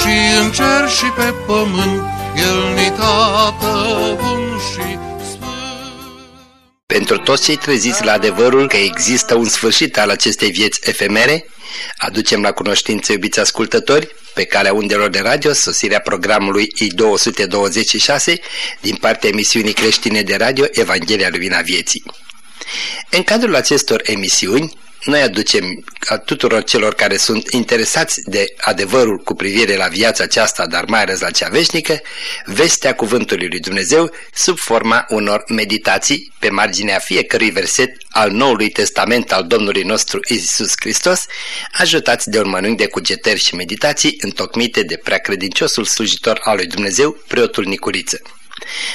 și în cer și pe pământ, El ni tată bun și pentru toți cei treziți la adevărul că există un sfârșit al acestei vieți efemere, aducem la cunoștință, iubiți ascultători, pe calea undelor de radio, sosirea programului I-226 din partea emisiunii creștine de radio Evanghelia Lumina Vieții. În cadrul acestor emisiuni, noi aducem a tuturor celor care sunt interesați de adevărul cu privire la viața aceasta, dar mai ales la cea veșnică, vestea Cuvântului lui Dumnezeu sub forma unor meditații pe marginea fiecărui verset al Noului Testament al Domnului nostru Isus Hristos, ajutați de un mănânc de cugetări și meditații întocmite de preacredinciosul slujitor al lui Dumnezeu, preotul Nicuriță.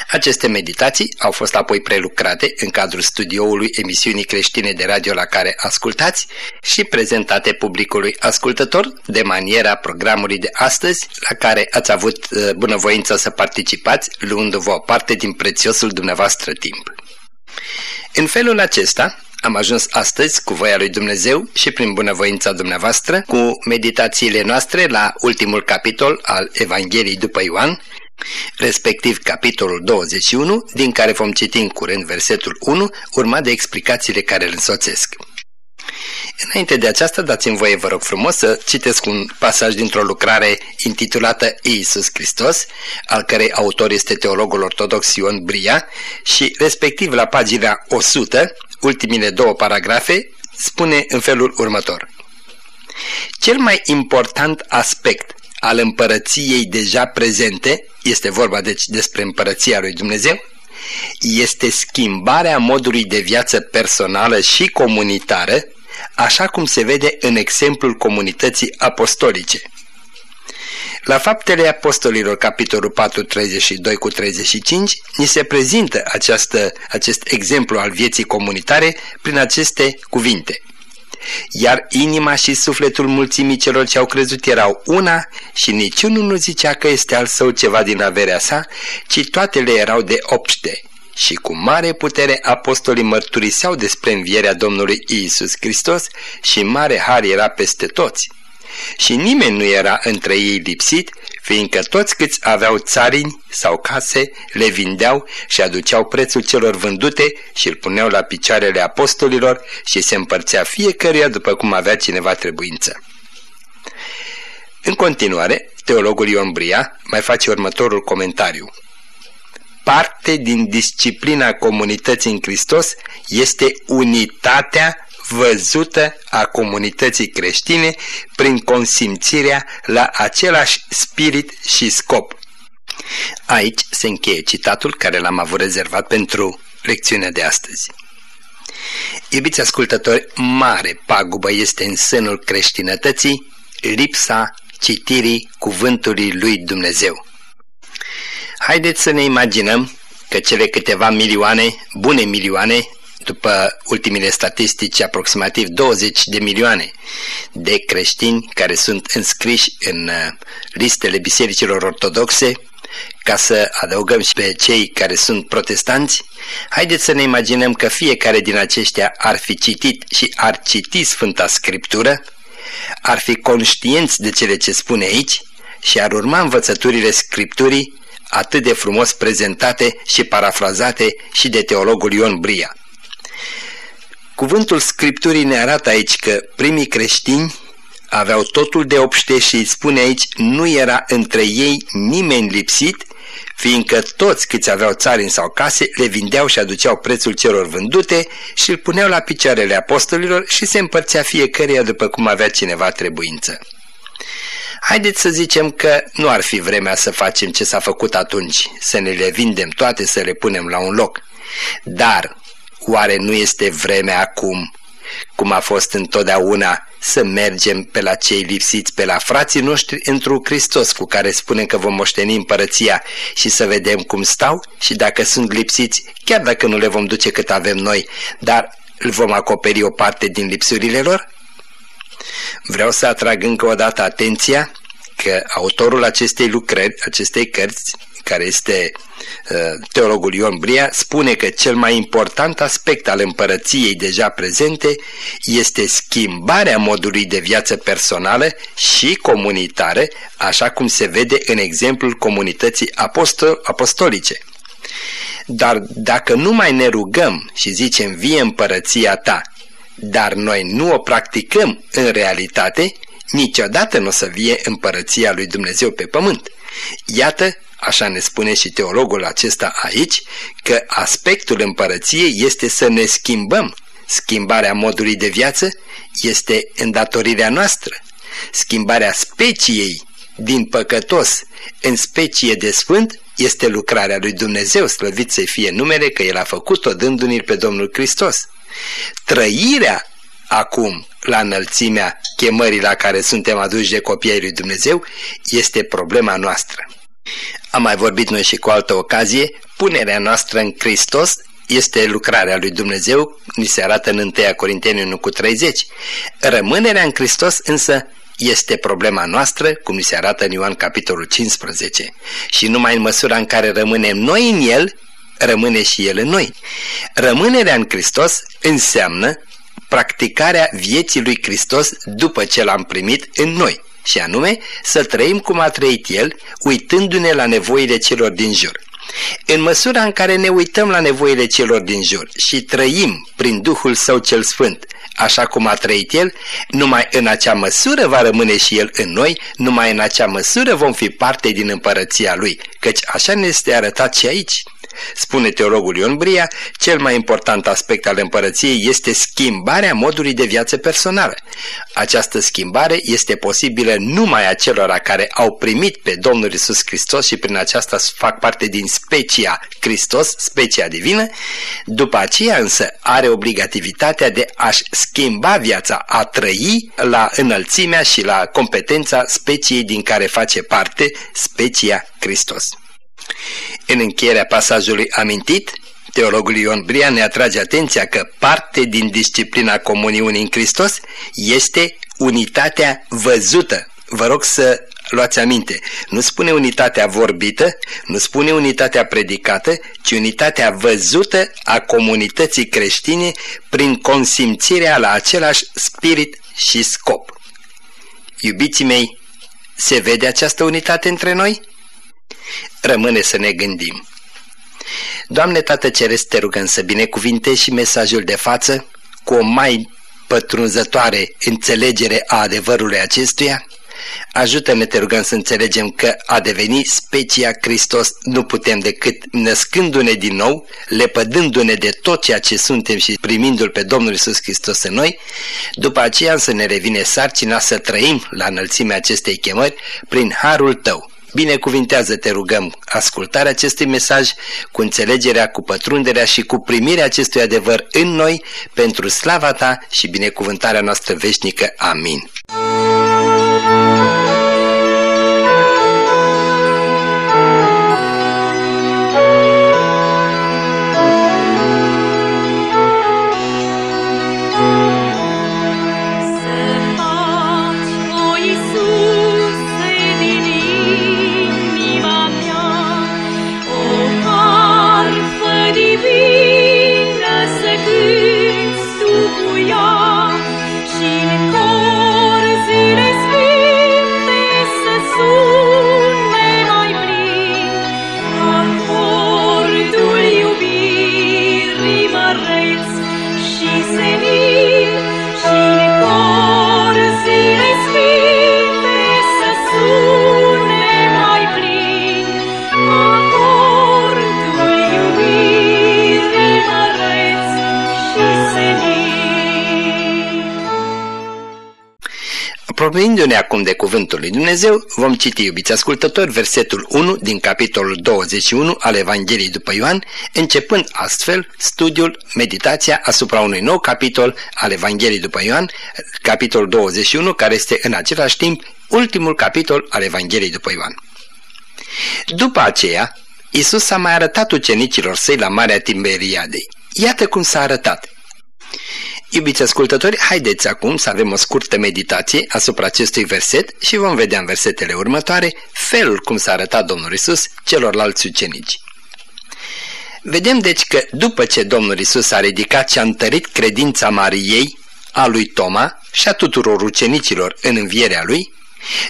Aceste meditații au fost apoi prelucrate în cadrul studioului emisiunii creștine de radio la care ascultați și prezentate publicului ascultător de maniera programului de astăzi la care ați avut uh, bunăvoința să participați luându-vă o parte din prețiosul dumneavoastră timp. În felul acesta, am ajuns astăzi cu voia lui Dumnezeu și prin bunăvoința dumneavoastră cu meditațiile noastre la ultimul capitol al Evangheliei după Ioan, respectiv capitolul 21, din care vom citi în curând versetul 1, urmat de explicațiile care îl însoțesc. Înainte de aceasta, dați-mi voie, vă rog frumos, să citesc un pasaj dintr-o lucrare intitulată Iisus Hristos, al cărei autor este teologul ortodox Ion Bria și respectiv la pagina 100, ultimile două paragrafe, spune în felul următor. Cel mai important aspect al împărăției deja prezente, este vorba deci despre împărăția lui Dumnezeu, este schimbarea modului de viață personală și comunitară, așa cum se vede în exemplul comunității apostolice. La faptele apostolilor, capitolul 4, 32 cu 35, ni se prezintă această, acest exemplu al vieții comunitare prin aceste cuvinte iar inima și sufletul mulțimii celor ce au crezut erau una și niciunul nu zicea că este al său ceva din averea sa, ci toate le erau de obște. Și cu mare putere apostolii mărturiseau despre învierea Domnului Iisus Hristos și mare har era peste toți. Și nimeni nu era între ei lipsit, fiindcă toți câți aveau țarini sau case le vindeau și aduceau prețul celor vândute și îl puneau la picioarele apostolilor și se împărțea fiecăruia după cum avea cineva trebuință. În continuare, teologul Ion Bria mai face următorul comentariu. Parte din disciplina comunității în Hristos este unitatea văzută a comunității creștine prin consimțirea la același spirit și scop. Aici se încheie citatul care l-am avut rezervat pentru lecțiunea de astăzi. Iubiți ascultători, mare pagubă este în sânul creștinătății lipsa citirii cuvântului lui Dumnezeu. Haideți să ne imaginăm că cele câteva milioane, bune milioane, după ultimile statistici, aproximativ 20 de milioane de creștini care sunt înscriși în uh, listele bisericilor ortodoxe, ca să adăugăm și pe cei care sunt protestanți, haideți să ne imaginăm că fiecare din aceștia ar fi citit și ar citi Sfânta Scriptură, ar fi conștienți de cele ce spune aici și ar urma învățăturile Scripturii atât de frumos prezentate și parafrazate și de teologul Ion Bria. Cuvântul Scripturii ne arată aici că primii creștini aveau totul de obște și îi spune aici nu era între ei nimeni lipsit, fiindcă toți câți aveau țarini sau case le vindeau și aduceau prețul celor vândute și îl puneau la picioarele apostolilor și se împărțea fiecăruia după cum avea cineva trebuință. Haideți să zicem că nu ar fi vremea să facem ce s-a făcut atunci, să ne le vindem toate, să le punem la un loc. Dar Oare nu este vremea acum cum a fost întotdeauna să mergem pe la cei lipsiți, pe la frații noștri într-un Hristos cu care spunem că vom moșteni împărăția și să vedem cum stau și dacă sunt lipsiți, chiar dacă nu le vom duce cât avem noi, dar îl vom acoperi o parte din lipsurile lor? Vreau să atrag încă o dată atenția că autorul acestei lucrări, acestei cărți, care este uh, teologul Ion Bria, spune că cel mai important aspect al împărăției deja prezente este schimbarea modului de viață personală și comunitară, așa cum se vede în exemplul comunității apostol apostolice. Dar dacă nu mai ne rugăm și zicem vie împărăția ta, dar noi nu o practicăm în realitate, niciodată nu o să vie împărăția lui Dumnezeu pe pământ. Iată, așa ne spune și teologul acesta aici, că aspectul împărăției este să ne schimbăm. Schimbarea modului de viață este îndatorirea noastră. Schimbarea speciei din păcătos în specie de sfânt este lucrarea lui Dumnezeu, slăvit să fie numele că El a făcut-o dându-ne pe Domnul Hristos. Trăirea acum la înălțimea chemării la care suntem aduși de copiii lui Dumnezeu este problema noastră. Am mai vorbit noi și cu altă ocazie, punerea noastră în Hristos este lucrarea lui Dumnezeu, ni se arată în 1 Corinteni 1 cu 30. Rămânerea în Hristos însă este problema noastră, cum ni se arată în Ioan capitolul 15. Și numai în măsura în care rămânem noi în El, rămâne și El în noi. Rămânerea în Hristos înseamnă practicarea vieții lui Hristos după ce l-am primit în noi, și anume să trăim cum a trăit El, uitându-ne la nevoile celor din jur. În măsura în care ne uităm la nevoile celor din jur și trăim prin Duhul Său cel Sfânt, așa cum a trăit El, numai în acea măsură va rămâne și El în noi, numai în acea măsură vom fi parte din împărăția Lui, căci așa ne este arătat și aici. Spune teologul Ion Bria, cel mai important aspect al împărăției este schimbarea modului de viață personală. Această schimbare este posibilă numai acelora care au primit pe Domnul Isus Hristos și prin aceasta fac parte din specia Hristos, specia divină, după aceea însă are obligativitatea de a-și schimba viața, a trăi la înălțimea și la competența speciei din care face parte specia Hristos. În încheierea pasajului amintit, teologul Ion Bria ne atrage atenția că parte din disciplina comuniunii în Hristos este unitatea văzută. Vă rog să luați aminte, nu spune unitatea vorbită, nu spune unitatea predicată, ci unitatea văzută a comunității creștine prin consimțirea la același spirit și scop. Iubiții mei, se vede această unitate între noi? Rămâne să ne gândim. Doamne Tată Ceresc, te rugăm să binecuvintezi și mesajul de față cu o mai pătrunzătoare înțelegere a adevărului acestuia. Ajută-ne, te rugăm, să înțelegem că a deveni specia Hristos nu putem decât născându-ne din nou, lepădându-ne de tot ceea ce suntem și primindu-L pe Domnul Isus Hristos în noi, după aceea să ne revine sarcina să trăim la înălțimea acestei chemări prin Harul Tău Binecuvintează, te rugăm, ascultarea acestui mesaj cu înțelegerea, cu pătrunderea și cu primirea acestui adevăr în noi pentru slava ta și binecuvântarea noastră veșnică. Amin. Apropiindu-ne acum de cuvântul lui Dumnezeu, vom citi, iubiți ascultători, versetul 1 din capitolul 21 al Evangheliei după Ioan, începând astfel studiul, meditația asupra unui nou capitol al Evangheliei după Ioan, capitolul 21, care este în același timp ultimul capitol al Evangheliei după Ioan. După aceea, Isus s-a mai arătat ucenicilor săi la Marea Timberiadei. Iată cum s-a arătat. Iubiți ascultători, haideți acum să avem o scurtă meditație asupra acestui verset și vom vedea în versetele următoare felul cum s-a arătat Domnul Isus celorlalți ucenici. Vedem deci că după ce Domnul Isus a ridicat și a întărit credința Mariei, a lui Toma și a tuturor ucenicilor în învierea lui,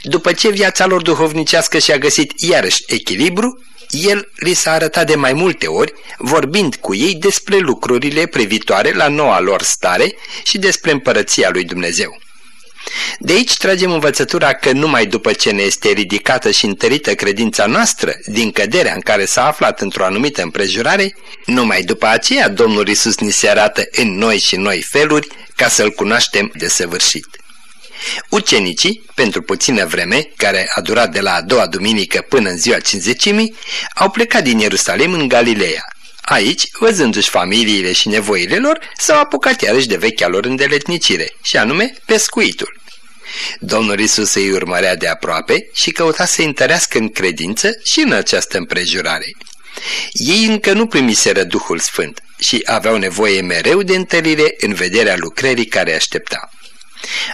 după ce viața lor duhovnicească și-a găsit iarăși echilibru, el li s-a arătat de mai multe ori, vorbind cu ei despre lucrurile privitoare la noua lor stare și despre împărăția lui Dumnezeu. De aici tragem învățătura că numai după ce ne este ridicată și întărită credința noastră din căderea în care s-a aflat într-o anumită împrejurare, numai după aceea Domnul Isus ni se arată în noi și noi feluri ca să-L cunoaștem de săvârșit. Ucenicii, pentru puțină vreme, care a durat de la a doua duminică până în ziua cinzecimii, au plecat din Ierusalim în Galileea. Aici, văzându-și familiile și nevoile lor, s-au apucat iarăși de vechea lor îndeletnicire, și anume pescuitul. Domnul Isus îi urmărea de aproape și căuta să întărească în credință și în această împrejurare. Ei încă nu primiseră Duhul Sfânt și aveau nevoie mereu de întărire în vederea lucrării care aștepta.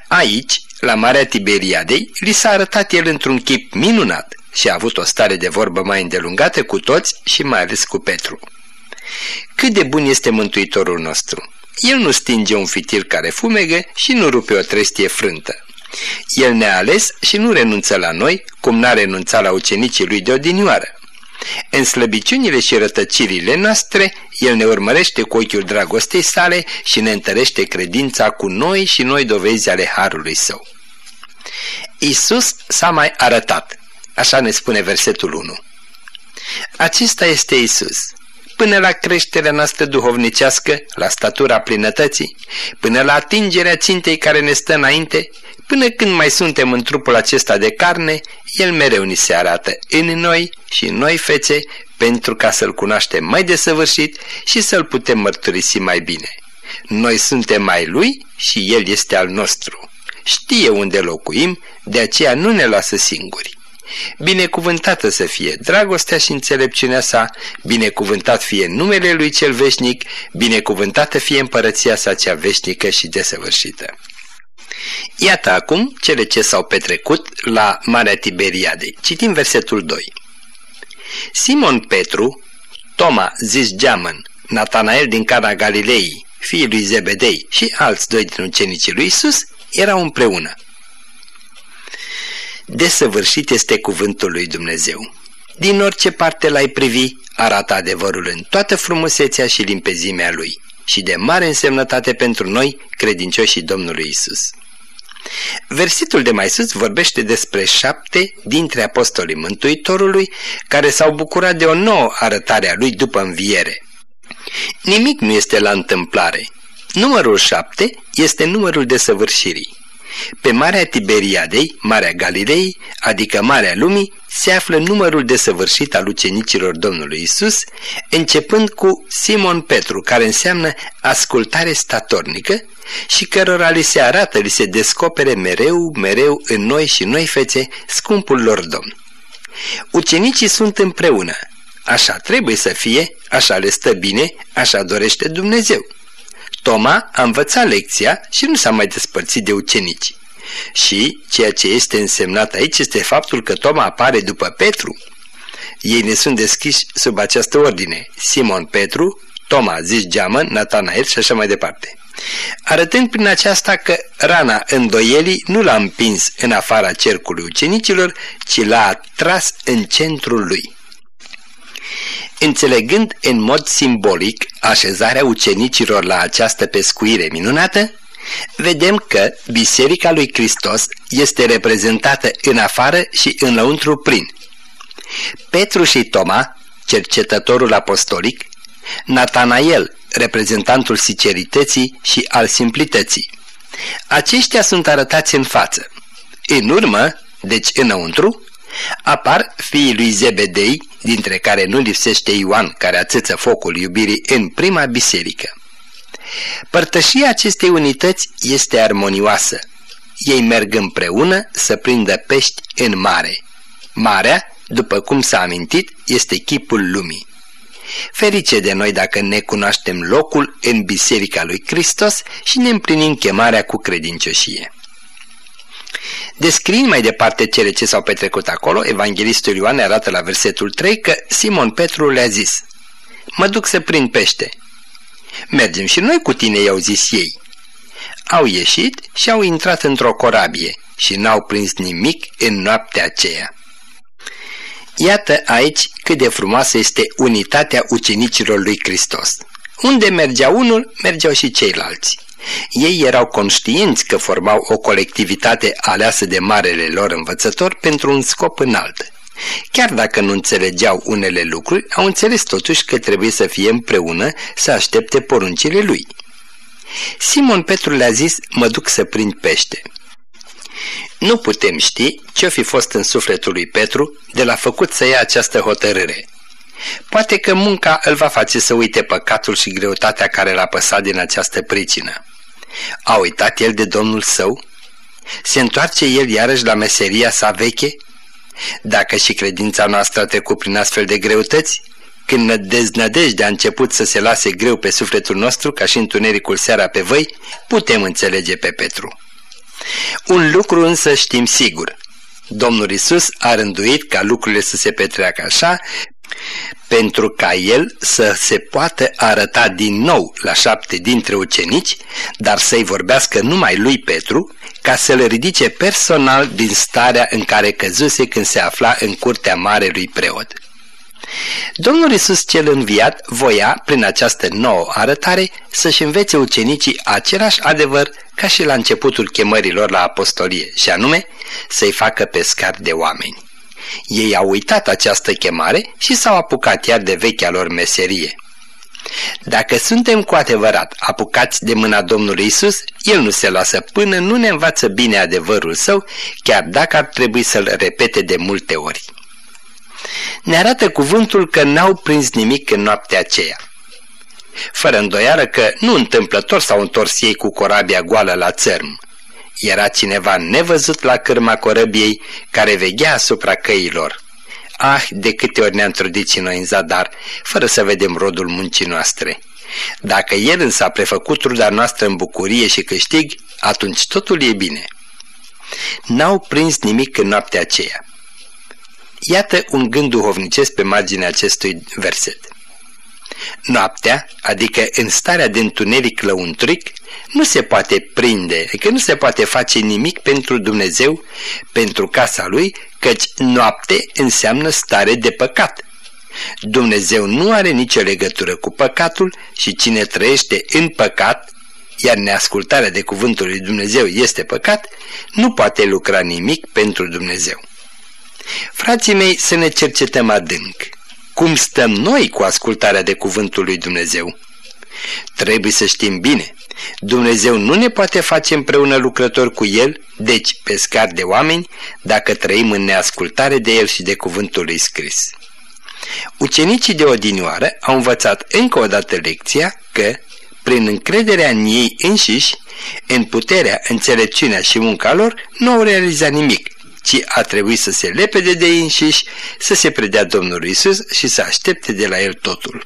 Aici, la Marea Tiberiadei, li s-a arătat el într-un chip minunat și a avut o stare de vorbă mai îndelungată cu toți și mai ales cu Petru. Cât de bun este Mântuitorul nostru! El nu stinge un fitil care fumegă și nu rupe o trestie frântă. El ne-a ales și nu renunță la noi, cum n-a renunțat la ucenicii lui de odinioară. În slăbiciunile și rătăcirile noastre, El ne urmărește cu ochiul dragostei sale și ne întărește credința cu noi și noi dovezi ale Harului Său. Isus s-a mai arătat, așa ne spune versetul 1. Acesta este Isus, până la creșterea noastră duhovnicească, la statura plinătății, până la atingerea țintei care ne stă înainte, Până când mai suntem în trupul acesta de carne, El mereu ni se arată în noi și în noi fețe pentru ca să-L cunoaștem mai desăvârșit și să-L putem mărturisi mai bine. Noi suntem mai Lui și El este al nostru. Știe unde locuim, de aceea nu ne lasă singuri. Binecuvântată să fie dragostea și înțelepciunea sa, binecuvântat fie numele Lui cel veșnic, binecuvântată fie împărăția sa cea veșnică și desăvârșită. Iată acum cele ce s-au petrecut la Marea Tiberiadei. Citim versetul 2. Simon Petru, Toma zis Geamăn, Natanael din Cana Galilei, fiul lui Zebedei și alți doi din ucenicii lui Isus erau împreună. Desăvârșit este cuvântul lui Dumnezeu. Din orice parte l-ai privi, arată adevărul în toată frumusețea și limpezimea lui și de mare însemnătate pentru noi, credincioșii Domnului Isus. Versetul de mai sus vorbește despre șapte dintre apostolii Mântuitorului care s-au bucurat de o nouă arătare a lui după înviere. Nimic nu este la întâmplare. Numărul șapte este numărul desăvârșirii. Pe Marea Tiberiadei, Marea Galilei, adică Marea Lumii, se află numărul desăvârșit al ucenicilor Domnului Isus, începând cu Simon Petru, care înseamnă ascultare statornică și cărora li se arată, li se descopere mereu, mereu în noi și noi fețe scumpul lor Domn. Ucenicii sunt împreună. Așa trebuie să fie, așa le stă bine, așa dorește Dumnezeu. Toma a învățat lecția și nu s-a mai despărțit de ucenici. Și ceea ce este însemnat aici este faptul că Toma apare după Petru. Ei ne sunt deschiși sub această ordine. Simon Petru, Toma, zis Geamăn, Natanael și așa mai departe. Arătând prin aceasta că rana îndoielii nu l-a împins în afara cercului ucenicilor, ci l-a atras în centrul lui. Înțelegând în mod simbolic așezarea ucenicilor la această pescuire minunată, vedem că Biserica lui Hristos este reprezentată în afară și în lăuntru prin Petru și Toma, cercetătorul apostolic, Natanael, reprezentantul sincerității și al simplității. Aceștia sunt arătați în față. În urmă, deci înăuntru, apar fiii lui Zebedei, dintre care nu lipsește Ioan, care ațăță focul iubirii în prima biserică. Părtășia acestei unități este armonioasă. Ei merg împreună să prindă pești în mare. Marea, după cum s-a amintit, este chipul lumii. Ferice de noi dacă ne cunoaștem locul în Biserica lui Hristos și ne împlinim chemarea cu credincioșie. Descriind mai departe cele ce s-au petrecut acolo, evanghelistul Ioan arată la versetul 3 că Simon Petru le-a zis Mă duc să prind pește. Mergem și noi cu tine, i-au zis ei. Au ieșit și au intrat într-o corabie și n-au prins nimic în noaptea aceea. Iată aici cât de frumoasă este unitatea ucenicilor lui Hristos. Unde mergea unul, mergeau și ceilalți. Ei erau conștienți că formau o colectivitate aleasă de marele lor învățător pentru un scop înalt. Chiar dacă nu înțelegeau unele lucruri, au înțeles totuși că trebuie să fie împreună să aștepte poruncile lui. Simon Petru le-a zis, mă duc să prind pește. Nu putem ști ce-o fi fost în sufletul lui Petru de la făcut să ia această hotărâre. Poate că munca îl va face să uite păcatul și greutatea care l-a păsat din această pricină. A uitat el de Domnul său? Se întoarce el iarăși la meseria sa veche? Dacă și credința noastră a trecut prin astfel de greutăți, când deznădejdea a început să se lase greu pe sufletul nostru, ca și întunericul seara pe văi, putem înțelege pe Petru. Un lucru însă știm sigur. Domnul Isus a rânduit ca lucrurile să se petreacă așa, pentru ca el să se poată arăta din nou la șapte dintre ucenici, dar să-i vorbească numai lui Petru, ca să-l ridice personal din starea în care căzuse când se afla în curtea marelui preot. Domnul Isus cel înviat voia, prin această nouă arătare, să-și învețe ucenicii același adevăr ca și la începutul chemărilor la apostolie, și anume să-i facă pescari de oameni. Ei au uitat această chemare și s-au apucat iar de vechea lor meserie. Dacă suntem cu adevărat apucați de mâna Domnului Isus, El nu se lasă până nu ne învață bine adevărul său, chiar dacă ar trebui să-l repete de multe ori. Ne arată cuvântul că n-au prins nimic în noaptea aceea. Fără îndoială că nu întâmplător s-au întors ei cu corabia goală la țărm. Era cineva nevăzut la cârma corăbiei care veghea asupra căilor. Ah, de câte ori ne-am trudit și noi în zadar, fără să vedem rodul muncii noastre. Dacă el însă a prefăcut truda noastră în bucurie și câștig, atunci totul e bine. N-au prins nimic în noaptea aceea. Iată un gând duhovnicesc pe marginea acestui verset. Noaptea, adică în starea de întuneric lăuntric, nu se poate prinde, că nu se poate face nimic pentru Dumnezeu, pentru casa Lui, căci noapte înseamnă stare de păcat. Dumnezeu nu are nicio legătură cu păcatul și cine trăiește în păcat, iar neascultarea de cuvântul lui Dumnezeu este păcat, nu poate lucra nimic pentru Dumnezeu. Frații mei, să ne cercetăm adânc. Cum stăm noi cu ascultarea de cuvântul lui Dumnezeu? Trebuie să știm bine. Dumnezeu nu ne poate face împreună lucrători cu El, deci pescar de oameni, dacă trăim în neascultare de El și de cuvântul lui scris. Ucenicii de odinioară au învățat încă o dată lecția că, prin încrederea în ei înșiși, în puterea, înțelepciunea și munca lor, nu au realizat nimic, ci a trebuit să se lepede de ei înșiși, să se predea Domnului Isus și să aștepte de la El totul.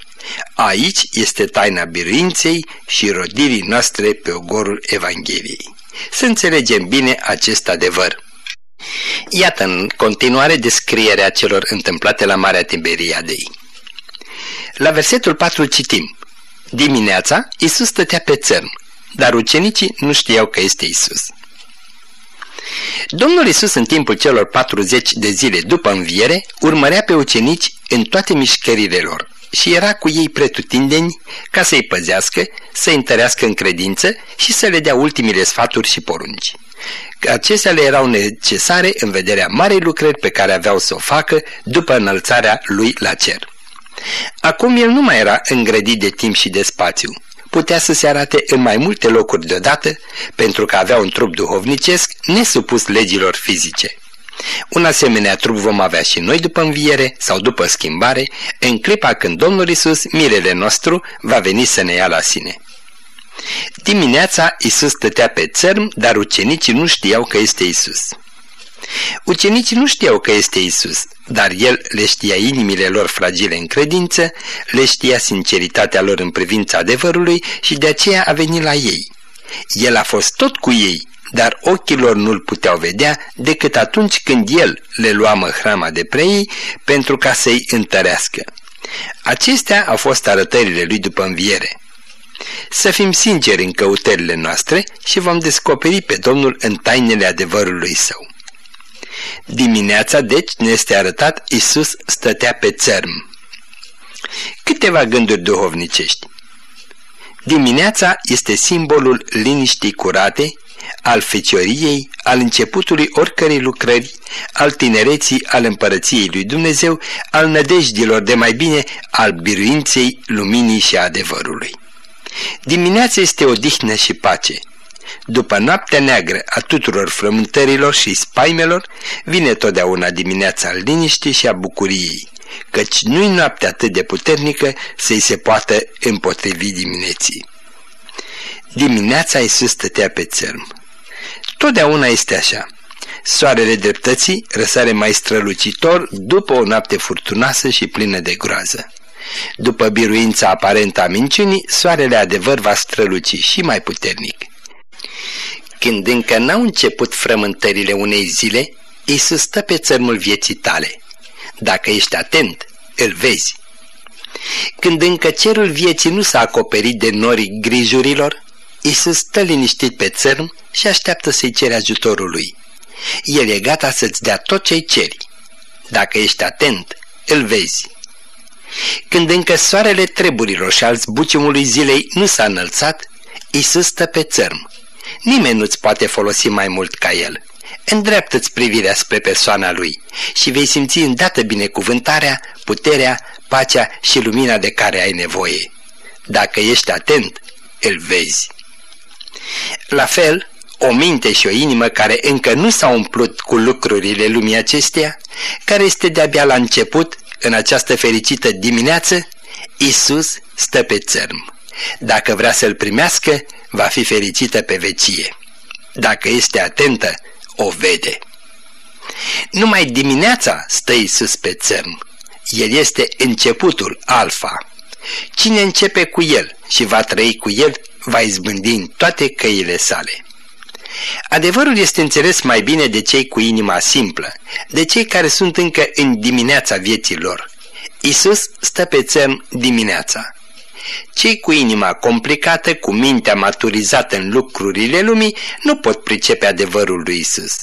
Aici este taina biruinței și rodirii noastre pe ogorul Evangheliei. Să înțelegem bine acest adevăr. Iată în continuare descrierea celor întâmplate la Marea Tiberiadei. La versetul 4 citim Dimineața, Isus stătea pe țărm, dar ucenicii nu știau că este Isus. Domnul Isus în timpul celor 40 de zile după înviere urmărea pe ucenici în toate mișcările lor și era cu ei pretutindeni ca să-i păzească, să-i întărească în credință și să le dea ultimile sfaturi și porunci. Acestea le erau necesare în vederea marei lucrări pe care aveau să o facă după înălțarea lui la cer. Acum el nu mai era îngrădit de timp și de spațiu. Putea să se arate în mai multe locuri deodată pentru că avea un trup duhovnicesc nesupus legilor fizice. Un asemenea trup vom avea și noi după înviere sau după schimbare, în clipa când Domnul Isus, mirele nostru, va veni să ne ia la sine. Dimineața Isus stătea pe țărm, dar ucenicii nu știau că este Isus. Ucenicii nu știau că este Isus, dar El le știa inimile lor fragile în credință, le știa sinceritatea lor în privința adevărului și de aceea a venit la ei. El a fost tot cu ei, dar ochii lor nu-l puteau vedea decât atunci când El le lua măhrama de preii pentru ca să-i întărească. Acestea au fost arătările lui după înviere. Să fim sinceri în căutările noastre și vom descoperi pe Domnul în tainele adevărului său. Dimineața, deci, ne este arătat, Isus stătea pe țărm. Câteva gânduri duhovnicești. Dimineața este simbolul liniștii curate, al fecioriei, al începutului oricărei lucrări, al tinereții, al împărăției lui Dumnezeu, al nădejdilor de mai bine, al biruinței, luminii și adevărului. Dimineața este odihnă și pace. După noaptea neagră a tuturor frământărilor și spaimelor, vine totdeauna dimineața al liniștii și a bucuriei, căci nu-i noapte atât de puternică să-i se poată împotrivi dimineții. Dimineața Iisus stătea pe țărm. Totdeauna este așa. Soarele dreptății răsare mai strălucitor după o noapte furtunoasă și plină de groază. După biruința aparentă a minciunii, soarele adevăr va străluci și mai puternic. Când încă n-au început frământările unei zile, Iisus stă pe țărmul vieții tale. Dacă ești atent, îl vezi. Când încă cerul vieții nu s-a acoperit de norii grijurilor, Iisus stă liniștit pe țărm și așteaptă să-i cere ajutorul lui. El e gata să-ți dea tot ce-i ceri. Dacă ești atent, îl vezi. Când încă soarele treburilor și al zbuciumului zilei nu s-a înălțat, Iisus stă pe țărm. Nimeni nu-ți poate folosi mai mult ca el. Îndreaptă-ți privirea spre persoana lui și vei simți îndată binecuvântarea, puterea, pacea și lumina de care ai nevoie. Dacă ești atent, îl vezi. La fel, o minte și o inimă care încă nu s-au umplut cu lucrurile lumii acesteia, care este de-abia la început, în această fericită dimineață, Isus stă pe țărm. Dacă vrea să-l primească, va fi fericită pe vecie. Dacă este atentă, o vede. Numai dimineața stă Isus pe țărm. El este începutul, alfa. Cine începe cu el și va trăi cu el, va izbândi în toate căile sale. Adevărul este înțeles mai bine de cei cu inima simplă, de cei care sunt încă în dimineața vieții lor. Isus stă pe țărm dimineața. Cei cu inima complicată, cu mintea maturizată în lucrurile lumii, nu pot pricepe adevărul lui Isus.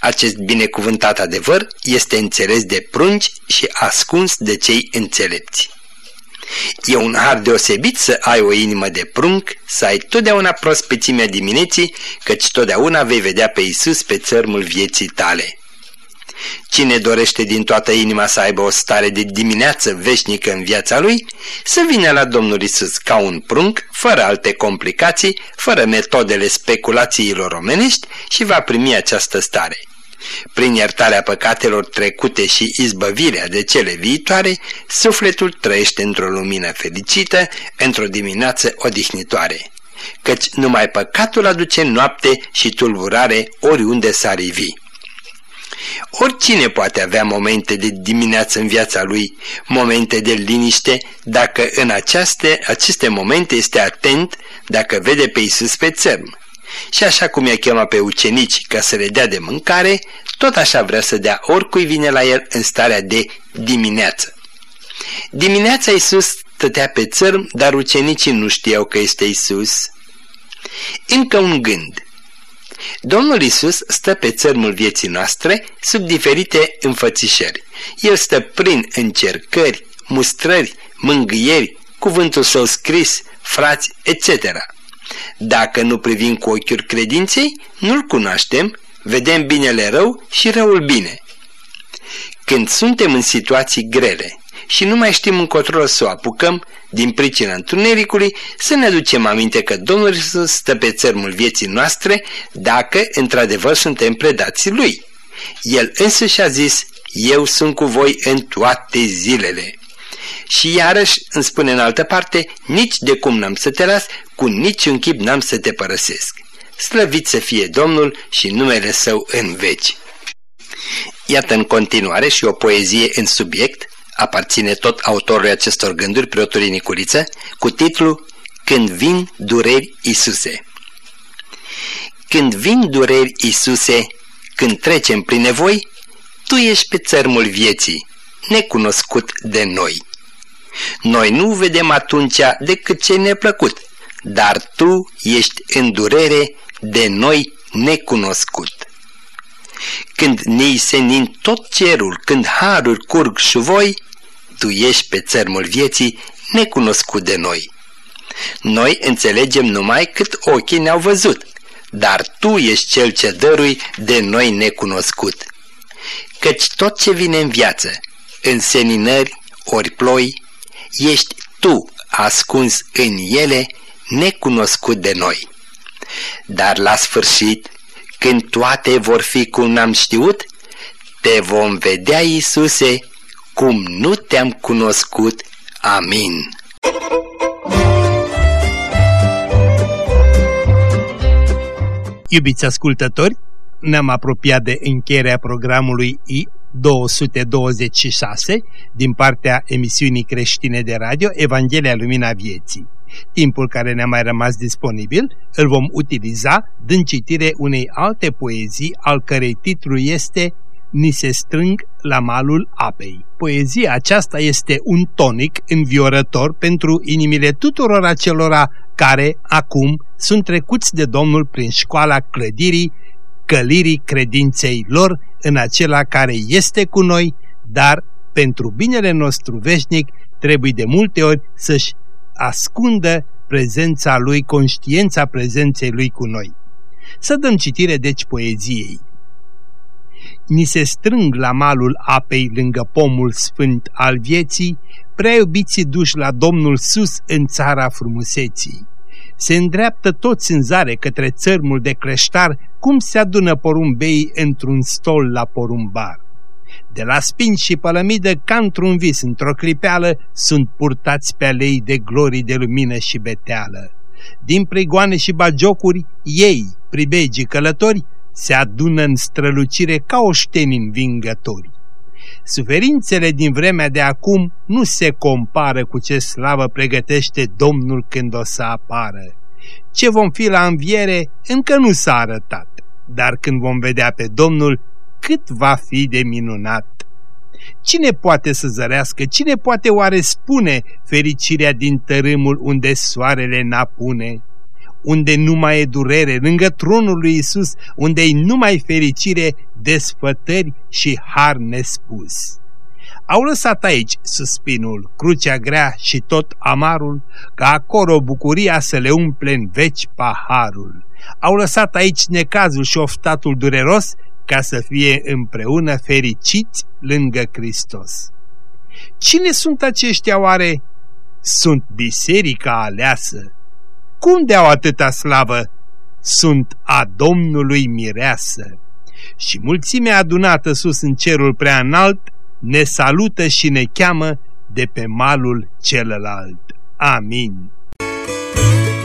Acest binecuvântat adevăr este înțeles de prunci și ascuns de cei înțelepți. E un har deosebit să ai o inimă de prunc, să ai totdeauna prospețimea dimineții, căci totdeauna vei vedea pe Isus pe țărmul vieții tale. Cine dorește din toată inima să aibă o stare de dimineață veșnică în viața lui, să vină la Domnul Isus ca un prunc, fără alte complicații, fără metodele speculațiilor omenești și va primi această stare. Prin iertarea păcatelor trecute și izbăvirea de cele viitoare, sufletul trăiește într-o lumină fericită, într-o dimineață odihnitoare. Căci numai păcatul aduce noapte și tulburare oriunde s-ar ivi. Oricine poate avea momente de dimineață în viața lui, momente de liniște, dacă în aceste, aceste momente este atent, dacă vede pe Iisus pe țărm. Și așa cum i-a chemat pe ucenici ca să le dea de mâncare, tot așa vrea să dea oricui vine la el în starea de dimineață. Dimineața Iisus stătea pe țărm, dar ucenicii nu știau că este Iisus. Încă un gând. Domnul Isus stă pe țărmul vieții noastre sub diferite înfățișări. El stă prin încercări, mustrări, mângâieri, cuvântul său scris, frați, etc. Dacă nu privim cu ochiul credinței, nu-L cunoaștem, vedem binele rău și răul bine. Când suntem în situații grele, și nu mai știm încotro să o apucăm, din pricina întunericului, să ne aducem aminte că Domnul Iisus stă pe țărmul vieții noastre dacă într-adevăr suntem predați Lui. El însuși a zis, eu sunt cu voi în toate zilele. Și iarăși îmi spune în altă parte, nici de cum n-am să te las, cu niciun chip n-am să te părăsesc. Slăvit să fie Domnul și numele Său în veci. Iată în continuare și o poezie în subiect, aparține tot autorului acestor gânduri, preotului Nicuriță, cu titlul Când vin dureri Isuse. Când vin dureri Isuse, când trecem prin nevoi, Tu ești pe țărmul vieții, necunoscut de noi. Noi nu vedem atunci decât ce ne-a plăcut, dar Tu ești în durere de noi necunoscut. Când ni senin tot cerul, când haruri curg și voi, tu ești pe țărmul vieții necunoscut de noi. Noi înțelegem numai cât ochii ne-au văzut, dar tu ești cel ce dărui de noi necunoscut. Căci tot ce vine în viață, în seninări ori ploi, ești tu ascuns în ele, necunoscut de noi. Dar la sfârșit, când toate vor fi cum n-am știut, te vom vedea, Iisuse, cum nu te-am cunoscut. Amin. Iubiți ascultători, ne-am apropiat de încheierea programului I-226 din partea emisiunii creștine de radio Evanghelia Lumina Vieții. Timpul care ne-a mai rămas disponibil îl vom utiliza dând citire unei alte poezii al cărei titlu este Ni se strâng la malul apei. Poezia aceasta este un tonic înviorător pentru inimile tuturor acelora care, acum, sunt trecuți de Domnul prin școala clădirii, călirii credinței lor în acela care este cu noi, dar pentru binele nostru veșnic trebuie de multe ori să-și ascundă prezența lui, conștiența prezenței lui cu noi. Să dăm citire deci poeziei. Ni se strâng la malul apei lângă pomul sfânt al vieții, prea iubiții duși la Domnul sus în țara frumuseții. Se îndreaptă toți în zare către țărmul de creștar, cum se adună porumbei într-un stol la porumbar. De la spin și pălămidă, ca într-un vis, într-o clipeală, sunt purtați pe alei de glorii de lumină și beteală. Din prigoane și bagiocuri, ei, pribegii călători, se adună în strălucire ca oșteni învingători. Suferințele din vremea de acum nu se compară cu ce slavă pregătește Domnul când o să apară. Ce vom fi la înviere încă nu s-a arătat, dar când vom vedea pe Domnul, cât va fi de minunat. Cine poate să zărească, cine poate oare spune fericirea din tărâmul unde soarele n-apune? Unde nu mai e durere, lângă tronul lui Isus, unde e numai fericire, desfătări și har nespus. Au lăsat aici suspinul, crucea grea și tot amarul, ca acolo bucuria să le umple în veci paharul. Au lăsat aici necazul și oftatul dureros ca să fie împreună fericiți lângă Hristos. Cine sunt aceștia oare? Sunt biserica aleasă. Cum de au atâta slavă? Sunt a Domnului mireasă. Și mulțimea adunată sus în cerul prea înalt ne salută și ne cheamă de pe malul celălalt. Amin. Thank you.